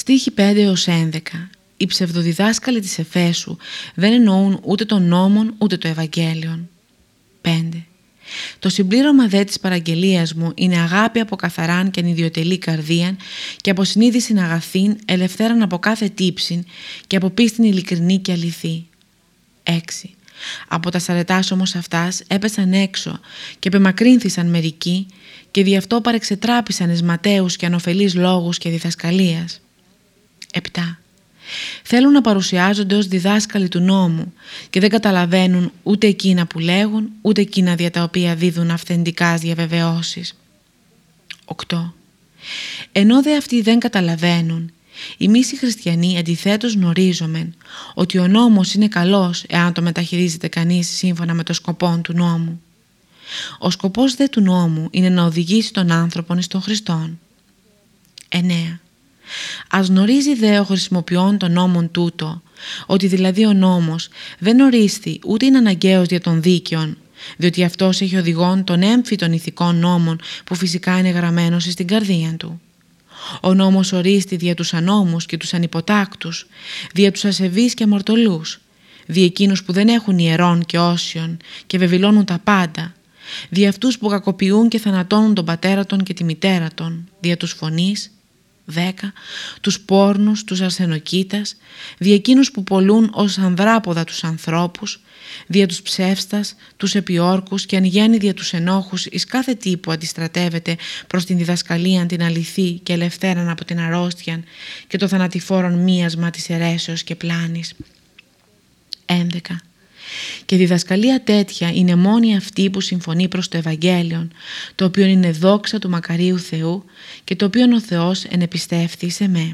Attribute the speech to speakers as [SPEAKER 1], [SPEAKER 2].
[SPEAKER 1] Στίχη 5 έως 11 Οι ψευδοδιδάσκαλοι της Εφέσου δεν εννοούν ούτε τον νόμον ούτε το Ευαγγέλιον. 5. Το συμπλήρωμα δε της παραγγελίας μου είναι αγάπη από καθαράν και ανιδιοτελή καρδίαν και από συνείδηση αγαθήν ελευθέραν από κάθε τύψην και από πίστην ειλικρινή και αληθή. 6. Από τα σαρετάς όμως αυτάς έπεσαν έξω και πεμακρύνθησαν μερικοί και δι' αυτό παρεξετράπησαν εις ματέους και ανοφελείς λόγους και διδασκαλίας. 7. Θέλουν να παρουσιάζονται ως διδάσκαλοι του νόμου και δεν καταλαβαίνουν ούτε εκείνα που λέγουν, ούτε εκείνα δια τα οποία δίδουν αυθεντικά διαβεβαιώσεις. 8. Ενώ δε αυτοί δεν καταλαβαίνουν, εμείς οι χριστιανοί αντιθέτως γνωρίζομεν ότι ο νόμος είναι καλός εάν το μεταχειρίζεται κανείς σύμφωνα με το σκοπό του νόμου. Ο σκοπός δε του νόμου είναι να οδηγήσει τον άνθρωπον εις τον Χριστόν. 9. Ας γνωρίζει δε ο χρησιμοποιών των νόμων τούτο, ότι δηλαδή ο νόμος δεν ορίστη ούτε είναι αναγκαίος για τον δίκαιον, διότι αυτός έχει οδηγόν των έμφυτων ηθικών νόμων που φυσικά είναι γραμμένος στην καρδία του. Ο νόμος ορίστη δια τους ανώμους και τους ανυποτάκτους, δια τους ασεβείς και αμαρτωλούς, δια εκείνους που δεν έχουν ιερών και όσιων και βεβηλώνουν τα πάντα, δια αυτούς που κακοποιούν και θανατώνουν τον πατέρα των και τη μητέρα των, δια τους φωνής, 10. Τους πόρνους, τους αρσενοκίτας, δια εκείνους που πολλούν ως ανδράποδα τους ανθρώπους, δια τους ψεύστας, τους επιόρκους και αν γέννη δια τους ενόχους εις κάθε τι που αντιστρατεύεται προς την διδασκαλία την αληθή και ελευθέραν από την αρρώστια και το θανατηφόρον μίασμα της αιρέσεως και πλάνης. 11. Και διδασκαλία τέτοια είναι μόνη αυτή που συμφωνεί προς το Ευαγγέλιο, το οποίο είναι δόξα του μακαρίου Θεού και το οποίο ο Θεός ενεπιστεύθη σε με.